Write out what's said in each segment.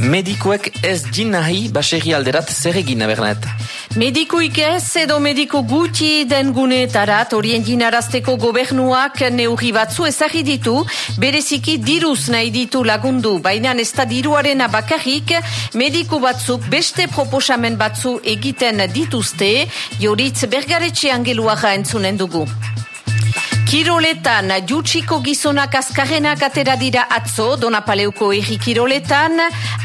Medikuek ez din nahi baserri alderat zer egin abernet. Medikuik ez edo mediku guti den guneetarat orien dinarazteko gobernuak neurri batzu ezagri ditu, bereziki diruz nahi ditu lagundu, baina ez da diruaren bakarrik mediku batzuk beste proposamen batzu egiten dituzte, joritz bergaretxe angeluaga entzunen dugu. Kiroletan, jutsiko gizonak azkarrenak atera dira atzo, Donapaleuko erri Kiroletan,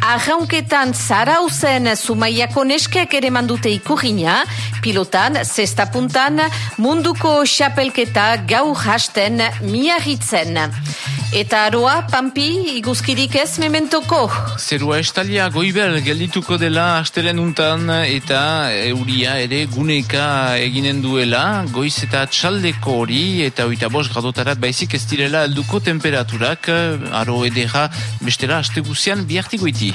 arraunketan zarauzen zumaiako neskeak ere mandute ikurina, pilotan, zesta puntan, munduko xapelketa gau hasten miarritzen. Eta aroa, Pampi, iguzkirik ez mementoko? Zerua estalia goibel geldituko dela astelen untan eta euria ere guneka eginen duela, goiz eta txaldeko hori eta oita bos gradotarat baizik ez direla helduko temperaturak, aro edera bestera aste guzian biartikoiti.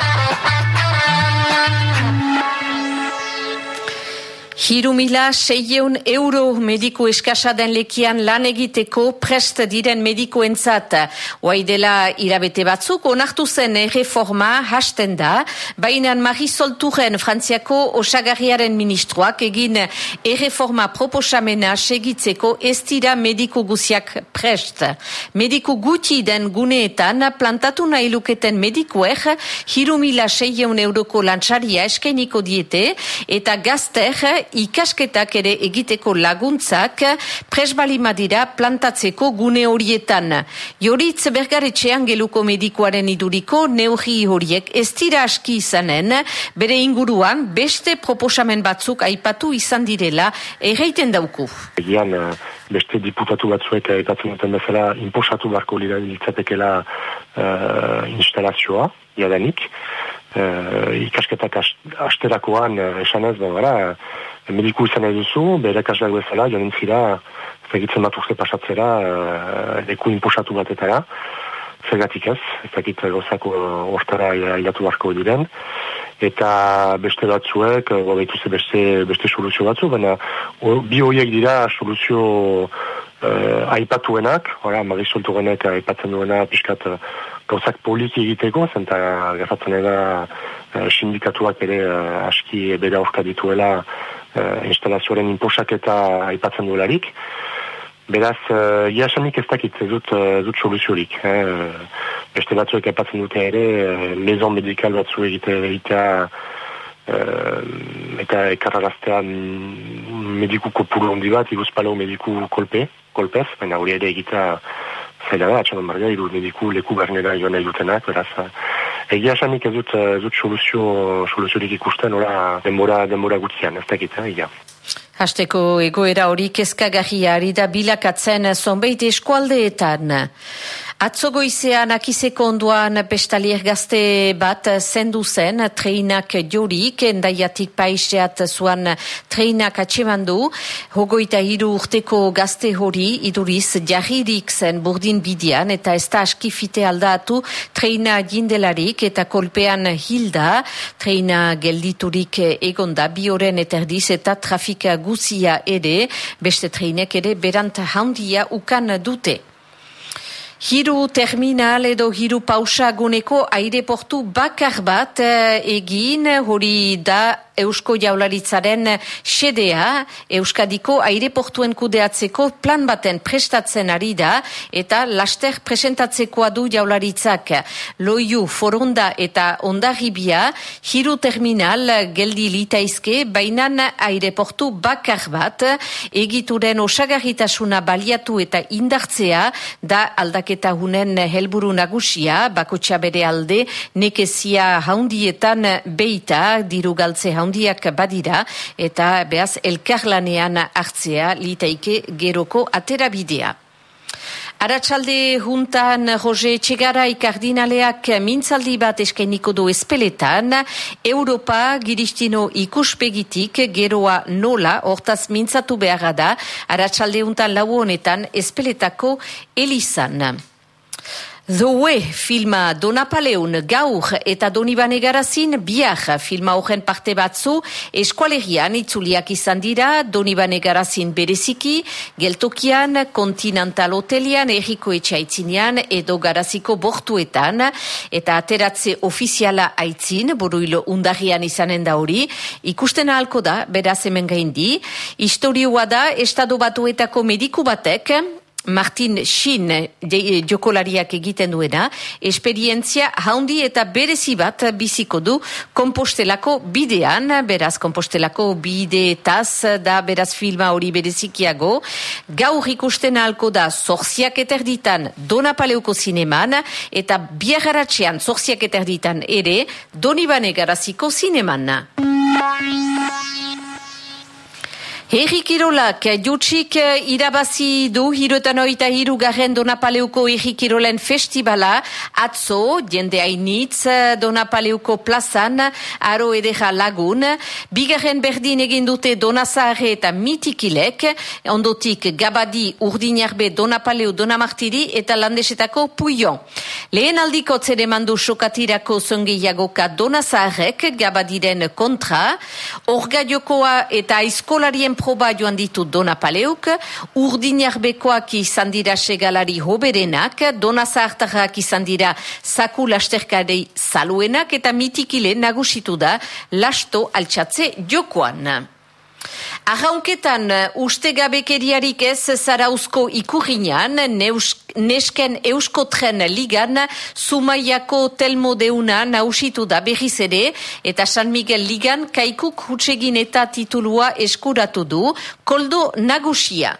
Hiru mila seieun euro mediku eskasa den lekian lan egiteko prest diren medikoentzat. Oai irabete batzuk, onartu zen reforma hasten da, baina Marisol Turen frantziako osagarriaren ministroak egin erreforma proposamena segitzeko ez dira mediku guziak prest. Mediku guti den guneetan plantatu nahi luketen medikuek hiru mila seieun euroko lantxaria eskeniko diete eta gazter ikasketak ere egiteko laguntzak presbalima dira plantatzeko gune horietan. Joritz bergaretxean geluko medikoaren iduriko neurri horiek ez dira aski izanen, bere inguruan beste proposamen batzuk aipatu izan direla erreiten dauku. Egian, beste diputatu batzuek aipatzen duten bezala imposatu barko lira ditzatekela uh, instalazioa, jadanik. Uh, ikasketak asterakoan uh, esanez, gara, mediku izan nahi duzu, bere kasleak bezala, joan zira, zegitzen bat urte pasatzera, uh, leku imposatu batetara, zegatik ez, ez dakit gozako ortara hilatu barko diren, eta beste batzuek, gobeitu ze beste, beste soluzio batzu, baina bi horiek dira soluzio uh, aipatuenak, ora, marizoltu genek aipatzen duena, piskat, gauzak poliki egiteko, zenta gertatzen da uh, sindikatuak ere uh, aski bere aurka dituela uh, instalazioaren inposak eta aipatzen duelarik. Beraz, uh, iasanik ez dakit ez dut, uh, dut soluziorik. Eh? Beste batzuek aipatzen dute ere, uh, lezon medikal batzu egite egitea uh, eta ekarraraztean mediku kopuru hondi bat, iguz palau mediku kolpe, kolpez, baina hori ere egitea zaila da, atxanon barga, iru mediku leku bernera joan nahi dutenak, beraz, egia esanik ez dut, ez dut soluzio, soluziorik ikusten, ora, denbora, denbora gutzian, ez dakit, egia. Hasteko egoera hori kezkagarria ari da bilakatzen zonbeit eskualdeetan. Atzogoizean akizeko onduan pestalier gazte bat zendu zen, treinak jorik, endaiatik paiseat zuan treinak atsemandu, hogoita hiru urteko gazte hori iduriz jarririk zen burdin bidian, eta ez da askifite aldatu treina jindelarik eta kolpean hilda, treina gelditurik egonda, bi oren eterdiz eta trafika guzia ere, beste treinek ere berant handia ukan dute. Hiru terminal edo hiru pausaguneko aireportu bakar bat egin hori da Eusko Jaularitzaren sedea Euskadiko aireportuen kudeatzeko plan baten prestatzen ari da eta laster presentatzekoa du Jaularitzak. Loiu, Foronda eta Ondarribia hiru terminal geldi litaizke bainan aireportu bakar bat. Egituren osagarritasuna baliatu eta indartzea da aldaketa hunen helburu nagusia. Bakotxa bere alde nekezia haundietan beita diru galtze handiak badira eta behaz elkarlanean hartzea litaike geroko aterabidea. Aratsalde juntan Jose Txegarai kardinaleak mintzaldi bat eskainiko du espeletan, Europa giristino ikuspegitik geroa nola hortaz mintzatu beharra da, aratsalde juntan lau honetan espeletako elizan. Way filma Donapaleun gaur eta Donibane garazin biak filma horren parte batzu eskualerian itzuliak izan dira Donibane garazin bereziki, geltokian, kontinental hotelian, erriko etxaitzinean edo garaziko bortuetan eta ateratze ofiziala aitzin, buruilo undarrian izanen da hori, ikusten ahalko da, beraz hemen gaindi, historioa da, estado batuetako mediku batek, Martin Shin eh, jokolariak egiten duena, esperientzia haundi eta berezi bat biziko du kompostelako bidean, beraz kompostelako bideetaz da beraz filma hori berezikiago, gaur ikusten ahalko da zorziak eterditan Donapaleuko zineman, eta biagaratxean zorziak eterditan ere Donibane garaziko zineman. Herri Kirolak, jutsik eh, irabazi du hirotan oita hiru garen Donapaleuko Herri Kirolen festivala, atzo, jende hainitz eh, Donapaleuko plazan, aro edeja lagun, bigarren berdin egin dute Donazare eta Mitikilek, ondotik Gabadi, Urdinarbe, Donapaleu, Donamartiri eta Landesetako Puyon. Lehen aldiko tzere mandu sokatirako zongeiagoka Donazarek, Gabadiren kontra, orgadiokoa eta aizkolarien proba joan ditu Dona Paleuk, urdinarbekoak izan dira segalari hoberenak, Dona Zahartarrak izan dira zaku lasterkadei zaluenak eta mitikile nagusitu da lasto altxatze jokoan. Arraunketan ustegabekeriarik ez zarauzko ikurriñan, nesken euskotren ligan, Zumaiako telmo deuna nausitu da berriz ere, eta San Miguel ligan kaikuk hutsegin eta titulua eskuratu du, koldo nagusia.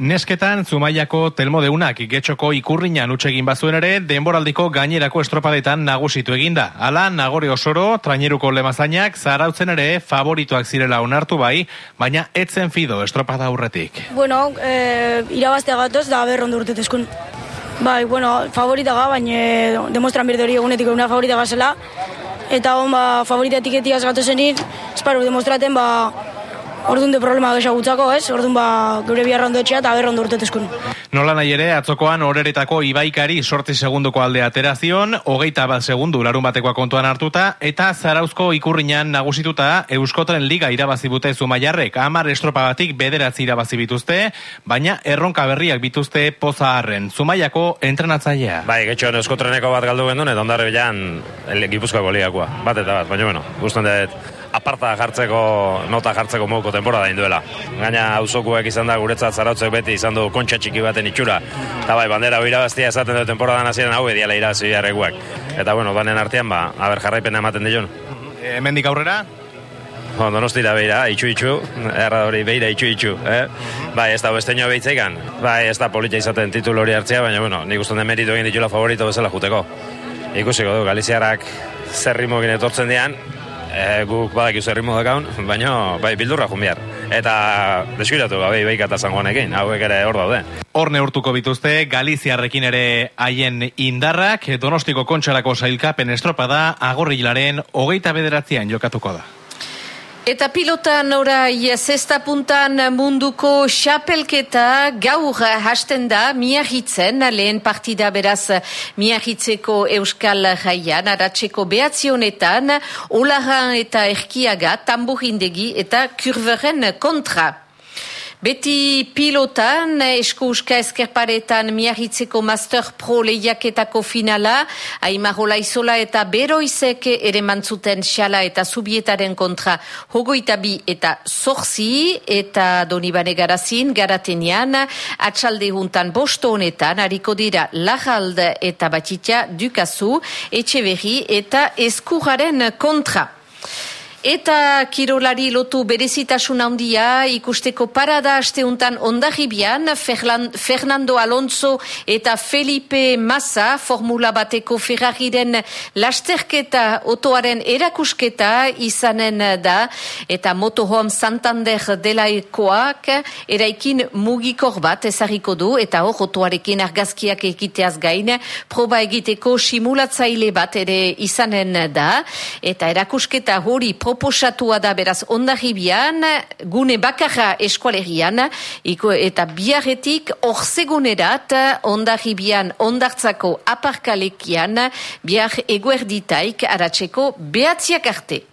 Nesketan, Zumaiako telmo deunak getxoko ikurriña nutxegin bazuen ere, denboraldiko gainerako estropadetan nagusitu eginda. Ala, nagore osoro, traineruko lemazainak, zarautzen ere favorituak zirela onartu bai, baina etzen fido estropada aurretik. Bueno, eh, irabaztea gatoz da berron durtetezkun. Bai, bueno, favorita ga, baina demostran berde hori egunetik eguna favorita gazela. Eta hon, ba, favorita etiketiaz gatozenin, esparu demostraten, ba, Orduan de problema gesa gutzako, ez? Orduan ba, gure biharra ondo etxea eta berra ondo urtetezkun. Nola nahi ere, atzokoan horeretako ibaikari sorti segunduko alde aterazion, hogeita bat segundu larun batekoa kontuan hartuta, eta zarauzko ikurriñan nagusituta Euskotren Liga irabazi bute zumaiarrek, amar estropagatik bederatzi irabazi bituzte, baina erronka berriak bituzte poza harren. Zumaiako entrenatzailea. Bai, getxo Euskotreneko bat galdu gendun, eta ondarre bilan Gipuzkoako ligakoa. Bat eta bat, baina bueno, guztan dut aparta jartzeko, nota jartzeko moduko temporada induela. Gaina auzokuek izan da guretzat zarautzek beti izan du kontxa txiki baten itxura. Eta bai, bandera hori irabaztia esaten du temporada hasieran hau ediala irazi jarreguak. Eta bueno, danen artean ba, aber jarraipena ematen dion. E, hemendik aurrera? Bon, donostira beira, itxu itxu, erra hori beira itxu itxu, eh? Bai, ez da besteño behitzeikan, bai, ez da politia izaten titulu hori hartzea, baina, bueno, nik uste den meritu egin ditula favorito bezala juteko. Ikusiko du, Galiziarak zerrimo etortzen dian, e, guk badak izu erritmo dakaun, baina bai, bildurra jumbiar. Eta deskuiratu gabe bai, eta zangoanekin, hauek ere hor daude. Hor neurtuko bituzte, Galiziarrekin ere haien indarrak, donostiko kontxarako sailkapen estropada, agorrilaren hogeita bederatzean jokatuko da. Eta pilotan orai zesta puntan munduko xapelketa gaur hasten da miahitzen, lehen partida beraz miahitzeko euskal jaian, aratzeko behatzionetan, olaran eta erkiaga, tamburindegi eta kurveren kontra. Beti pilotan, eskuska eskerparetan miahitzeko Master Pro lehiaketako finala, Aimarola Isola eta Beroizek ere mantzuten xala eta subietaren kontra hogoita bi eta zorzi eta donibane garazin garatenian, atxalde juntan bosto honetan, hariko dira Lajald eta Batitia Dukazu, Etxeverri eta Eskuraren kontra. Eta kirolari lotu berezitasun handia ikusteko parada asteuntan ondahibian Fernando Alonso eta Felipe Massa formula bateko Ferrariren lasterketa otoaren erakusketa izanen da. Eta motohom Santander delaikoak eraikin mugikor bat ezariko du. Eta hor otoarekin argazkiak egiteaz gain proba egiteko simulatzaile bat ere izanen da. Eta erakusketa hori proposatua da beraz ondahibian, gune bakarra eskualerian, eta biarretik orzegunerat ondahibian ondartzako aparkalekian, biar eguerditaik aratzeko behatziak arte.